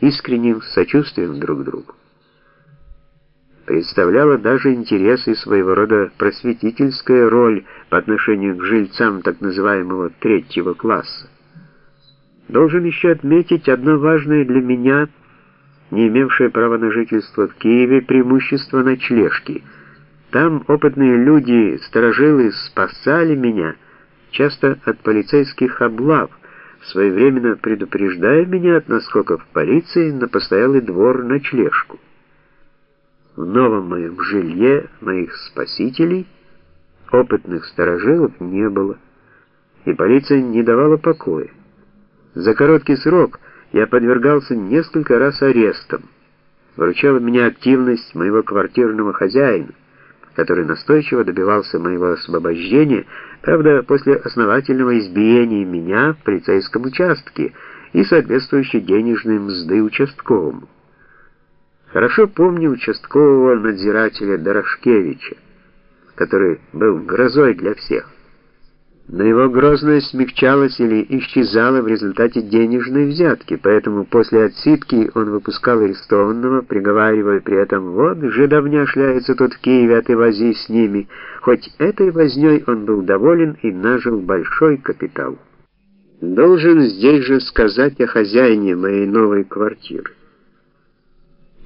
искренним сочувствием друг другу. Представляла даже интерес и своего рода просветительская роль по отношению к жильцам так называемого третьего класса. Должен еще отметить одно важное для меня, не имевшее права на жительство в Киеве, преимущество ночлежки. Там опытные люди, сторожилы, спасали меня, часто от полицейских облав, своевременно предупреждая меня от наскоков полиции на постоялый двор ночлежку. В новом моем жилье моих спасителей, опытных сторожилов, не было, и полиция не давала покоя. За короткий срок я подвергался несколько раз арестам. Выручала меня активность моего квартирного хозяина, который настойчиво добивался моего освобождения, правда, после основательного избиения меня в полицейском участке и соответствующей денежной мзды участковому. Хорошо помню участкового надзирателя Дорошкевича, который был грозой для всех но его грозность смягчалась или исчезала в результате денежной взятки, поэтому после отсидки он выпускал арестованного, приговаривая при этом «Вот, жидовня шляется тут в Киеве, а ты возись с ними». Хоть этой вознёй он был доволен и нажил большой капитал. Должен здесь же сказать о хозяине моей новой квартиры,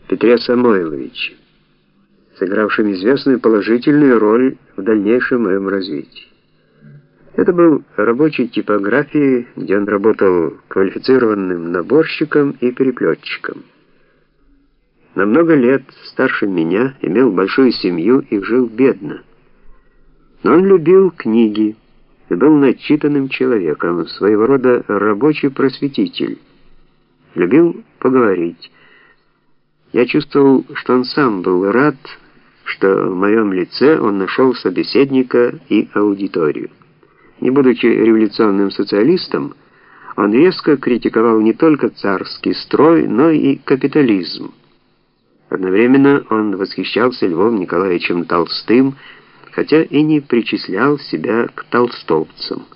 Петре Самойловиче, сыгравшем известную положительную роль в дальнейшем моем развитии. Это был рабочий типографии, где он работал квалифицированным наборщиком и переплетчиком. На много лет старше меня, имел большую семью и жил бедно. Но он любил книги и был начитанным человеком, своего рода рабочий просветитель. Любил поговорить. Я чувствовал, что он сам был рад, что в моем лице он нашел собеседника и аудиторию. Не будучи революционным социалистом, он резко критиковал не только царский строй, но и капитализм. Одновременно он восхищался Львом Николаевичем Толстым, хотя и не причислял себя к толстовцам.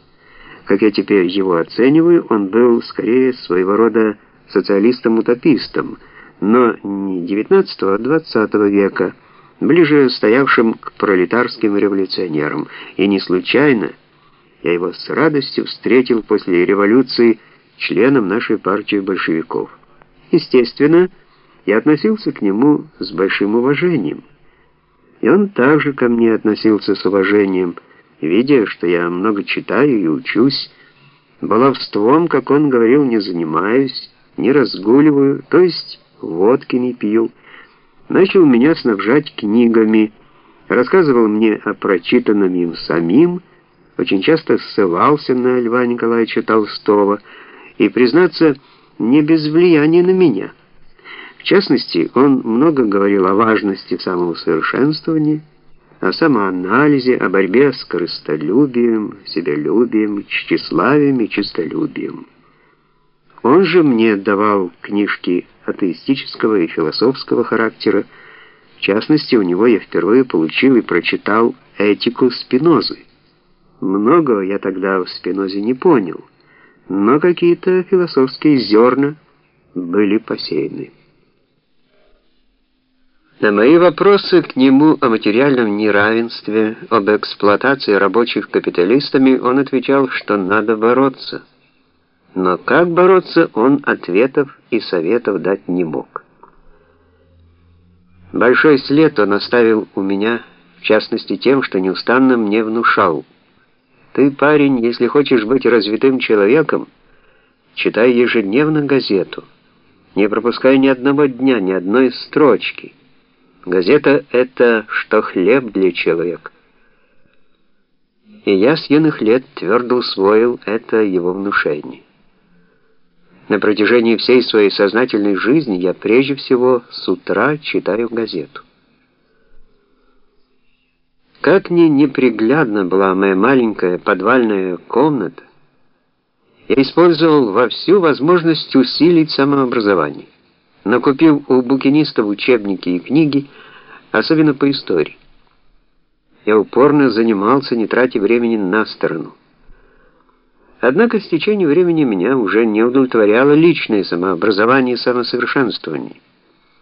Как я теперь его оцениваю, он был скорее своего рода социалистом-утопистом, но не XIX, а XX века, ближе стоявшим к пролетарским революционерам, и не случайно я его с радостью встретил после революции членом нашей партии большевиков. Естественно, я относился к нему с большим уважением. И он также ко мне относился с уважением, видя, что я много читаю и учусь. Баловством, как он говорил, не занимаюсь, не разгуливаю, то есть водки не пью. Начал меня снабжать книгами, рассказывал мне о прочитанном им самим, очень часто ссылался на Льва Николаевича Толстого и, признаться, не без влияния на меня. В частности, он много говорил о важности самоусовершенствования, о самоанализе, о борьбе с корыстолюбием, себялюбием, тщеславием и честолюбием. Он же мне давал книжки атеистического и философского характера. В частности, у него я впервые получил и прочитал «Этику Спинозы». Многого я тогда в Спинозе не понял, но какие-то философские зерна были посеяны. На мои вопросы к нему о материальном неравенстве, об эксплуатации рабочих капиталистами он отвечал, что надо бороться. Но как бороться, он ответов и советов дать не мог. Большой след он оставил у меня, в частности тем, что неустанно мне внушал – ты, парень, если хочешь быть развитым человеком, читай ежедневно газету. Не пропускай ни одного дня, ни одной строчки. Газета — это что хлеб для человека. И я с юных лет твердо усвоил это его внушение. На протяжении всей своей сознательной жизни я прежде всего с утра читаю газету. Как ни неприглядна была моя маленькая подвальная комната, я использовал во всю возможность усилить самообразование, накупив у букинистов учебники и книги, особенно по истории. Я упорно занимался, не тратя времени на сторону. Однако с течением времени меня уже не удовлетворяло личное самообразование и самосовершенствование.